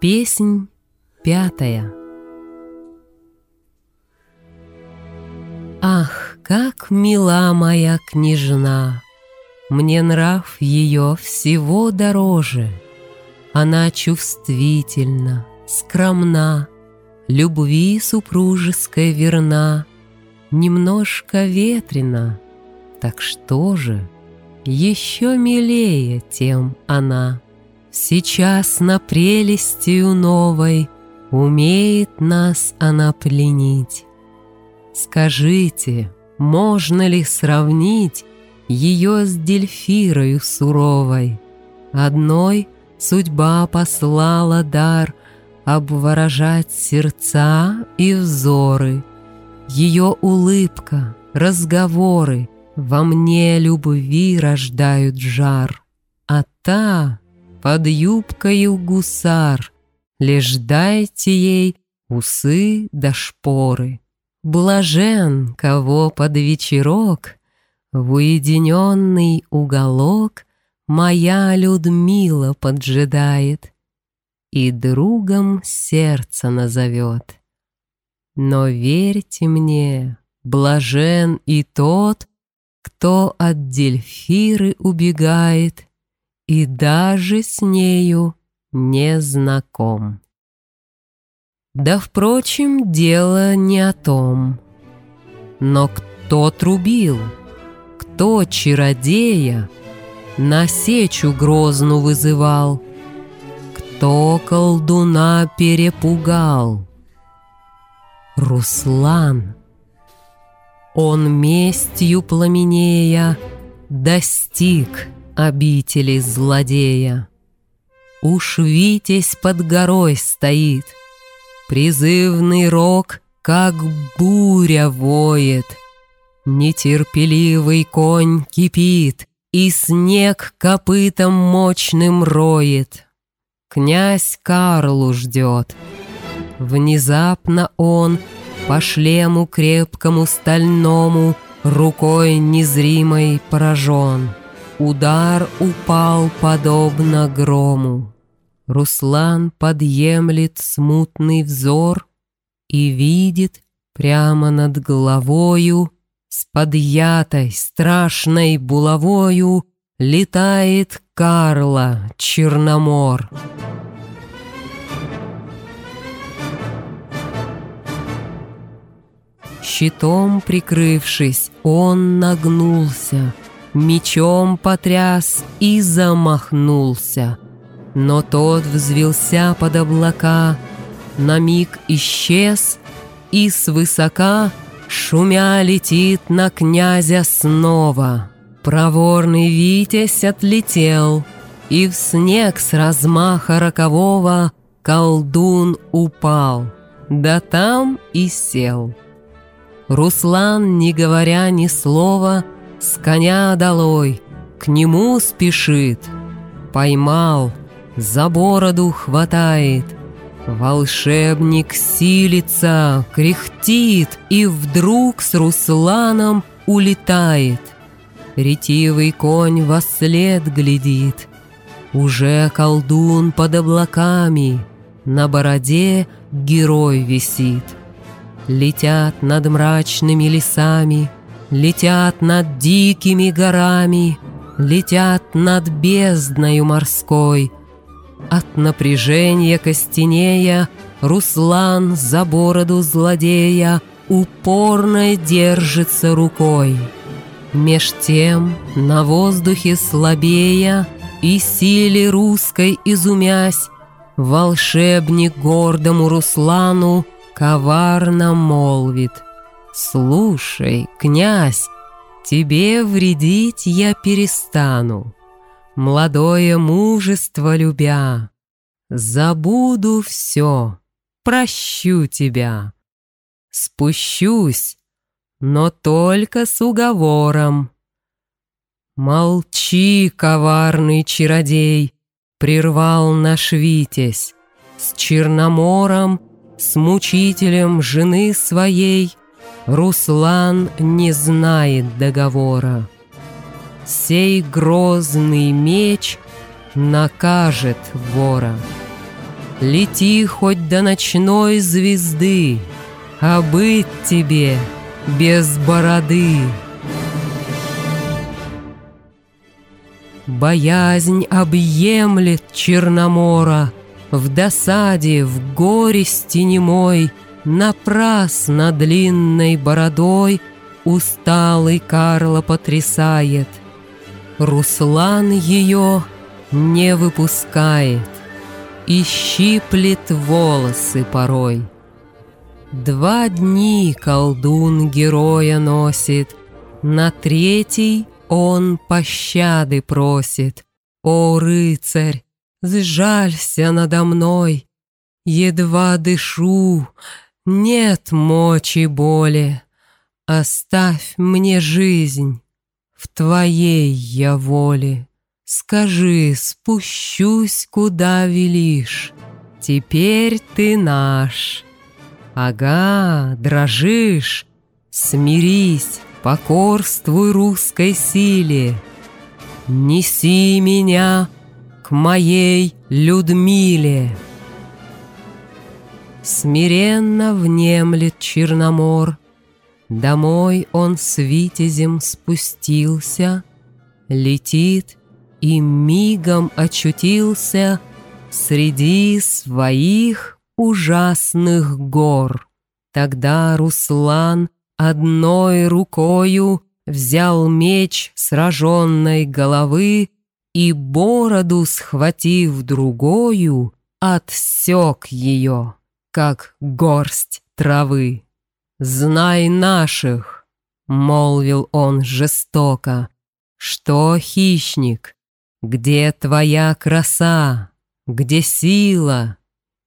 Песнь пятая Ах, как мила моя княжна! Мне нрав ее всего дороже. Она чувствительна, скромна, Любви супружеской верна, Немножко ветрена, так что же, Еще милее тем она. Сейчас на прелестью новой Умеет нас она пленить. Скажите, можно ли сравнить Ее с Дельфирою суровой? Одной судьба послала дар Обворожать сердца и взоры. Ее улыбка, разговоры Во мне любви рождают жар, А та под юбкою гусар, Лишь дайте ей усы да шпоры. Блажен, кого под вечерок В уединенный уголок Моя Людмила поджидает И другом сердце назовет. Но верьте мне, блажен и тот, Кто от Дельфиры убегает и даже с нею не знаком. Да, впрочем, дело не о том. Но кто трубил, кто чародея На сечу грозну вызывал, Кто колдуна перепугал? Руслан. Он местью пламенея Достиг обители злодея. Уж Витязь под горой стоит, Призывный рог, как буря воет. Нетерпеливый конь кипит, И снег копытом мощным роет. Князь Карлу ждет. Внезапно он По шлему крепкому стальному Рукой незримой поражен. Удар упал подобно грому. Руслан подъемлет смутный взор И видит прямо над головою С подъятой страшной булавою Летает Карла Черномор. Щитом прикрывшись, он нагнулся — мечом потряс и замахнулся. Но тот взвелся под облака, на миг исчез, и свысока, шумя летит на князя снова. Проворный Витязь отлетел, и в снег с размаха рокового колдун упал, да там и сел. Руслан, не говоря ни слова, — с коня долой, к нему спешит. Поймал, за бороду хватает. Волшебник силится, кряхтит И вдруг с Русланом улетает. Ретивый конь во след глядит. Уже колдун под облаками, На бороде герой висит. Летят над мрачными лесами — Летят над дикими горами, Летят над бездною морской. От напряжения костенея Руслан за бороду злодея Упорно держится рукой. Меж тем на воздухе слабея И силе русской изумясь, Волшебник гордому Руслану Коварно молвит — «Слушай, князь, тебе вредить я перестану, Молодое мужество любя, Забуду все, прощу тебя. Спущусь, но только с уговором. Молчи, коварный чародей, Прервал наш Витязь, С Черномором, с мучителем жены своей Руслан не знает договора. Сей грозный меч накажет вора. Лети хоть до ночной звезды, А быть тебе без бороды. Боязнь объемлет Черномора, В досаде, в горести немой, Напрасно длинной бородой Усталый Карла потрясает. Руслан ее не выпускает И щиплет волосы порой. Два дни колдун героя носит, На третий он пощады просит. О, рыцарь, сжалься надо мной, Едва дышу, нет мочи боли. Оставь мне жизнь, в твоей я воле. Скажи, спущусь, куда велишь, Теперь ты наш. Ага, дрожишь, смирись, покорствуй русской силе. Неси меня к моей Людмиле. Смиренно внемлет Черномор, Домой он с витязем спустился, Летит и мигом очутился Среди своих ужасных гор. Тогда Руслан одной рукою Взял меч сраженной головы И бороду, схватив другою, Отсек ее, как горсть травы. «Знай наших!» — молвил он жестоко. «Что, хищник, где твоя краса, где сила?»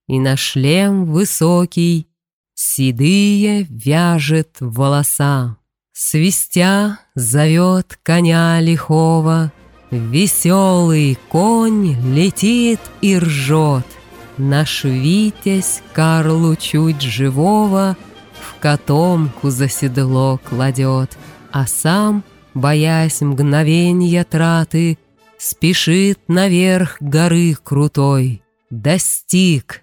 И на шлем высокий седые вяжет волоса. Свистя зовет коня лихого, Веселый конь летит и ржет. Наш Витязь Карлу чуть живого — котомку за седло кладет, а сам, боясь мгновенья траты, спешит наверх горы крутой, достиг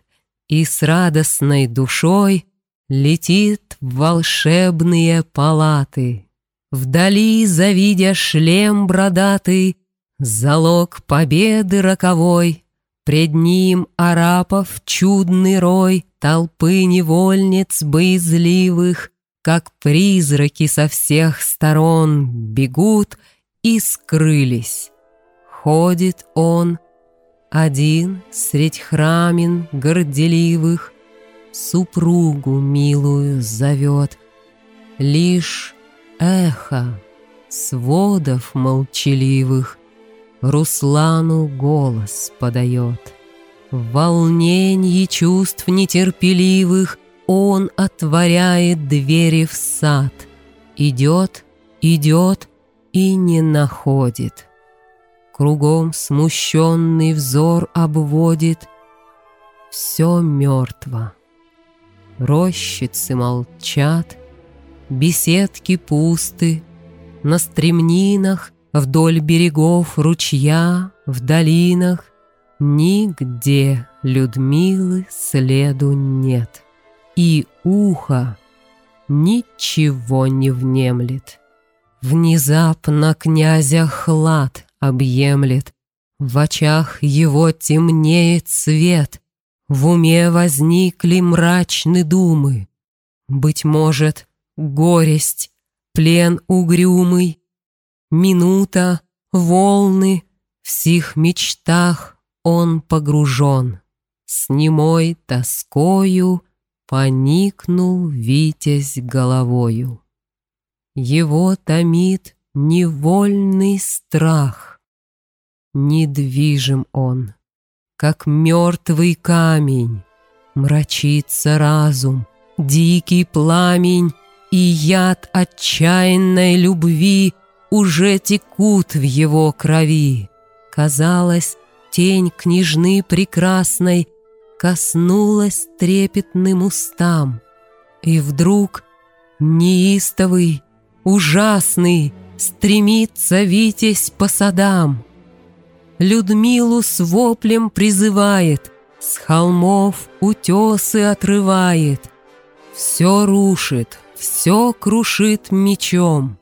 и с радостной душой летит в волшебные палаты. Вдали, завидя шлем бродатый, залог победы роковой, Пред ним арапов чудный рой, Толпы невольниц боязливых, Как призраки со всех сторон Бегут и скрылись. Ходит он один средь храмин горделивых, Супругу милую зовет, Лишь эхо сводов молчаливых Руслану голос подает. В волнении чувств нетерпеливых Он отворяет двери в сад. Идет, идет и не находит. Кругом смущенный взор обводит. Все мертво. Рощицы молчат, Беседки пусты, На стремнинах Вдоль берегов ручья, в долинах Нигде Людмилы следу нет, И ухо ничего не внемлет. Внезапно князя хлад объемлет, В очах его темнеет свет, В уме возникли мрачны думы. Быть может, горесть, плен угрюмый, Минута, волны, в сих мечтах он погружен. С немой тоскою поникнул Витязь головою. Его томит невольный страх. Недвижим он, как мертвый камень, Мрачится разум, дикий пламень И яд отчаянной любви уже текут в его крови. Казалось, тень княжны прекрасной коснулась трепетным устам. И вдруг неистовый, ужасный, стремится Витязь по садам. Людмилу с воплем призывает, С холмов утесы отрывает, Все рушит, все крушит мечом.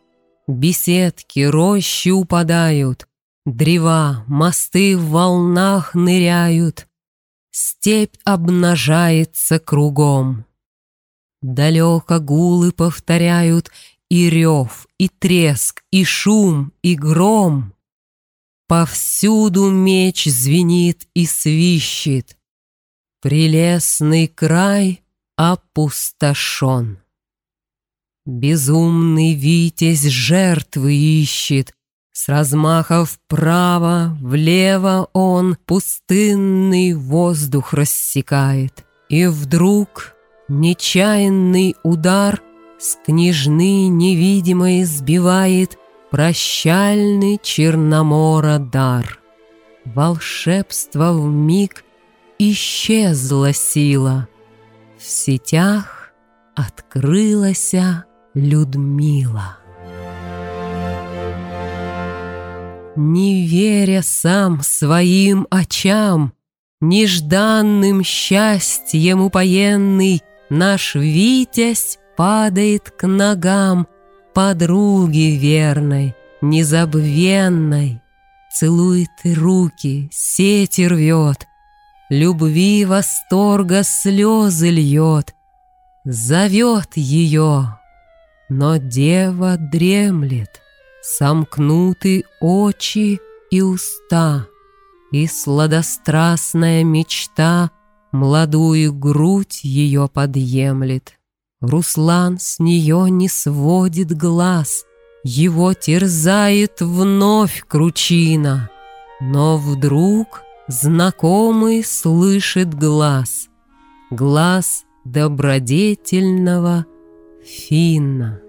Беседки, рощи упадают, Древа, мосты в волнах ныряют, Степь обнажается кругом. Далеко гулы повторяют И рев, и треск, и шум, и гром. Повсюду меч звенит и свищет. Прелестный край опустошен. Безумный витязь жертвы ищет, С размаха вправо, влево он Пустынный воздух рассекает. И вдруг нечаянный удар С княжны невидимой сбивает Прощальный Черномора дар. Волшебство в миг исчезла сила. В сетях открылась Людмила. Не веря сам своим очам, Нежданным счастьем упоенный Наш Витязь падает к ногам Подруги верной, незабвенной, Целует руки, сети рвет, Любви восторга слезы льет, Зовет ее, но дева дремлет, Сомкнуты очи и уста, И сладострастная мечта Молодую грудь ее подъемлет. Руслан с нее не сводит глаз, Его терзает вновь кручина, Но вдруг знакомый слышит глаз, глаз добродетельного Финна.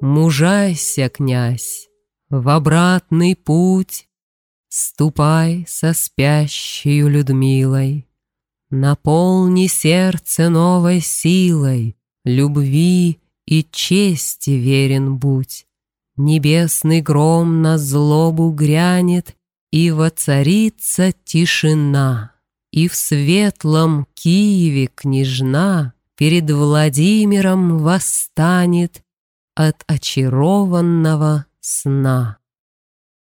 Мужайся, князь, в обратный путь Ступай со спящей Людмилой, Наполни сердце новой силой, Любви и чести верен будь. Небесный гром на злобу грянет, и воцарится тишина, И в светлом Киеве княжна Перед Владимиром восстанет От очарованного сна.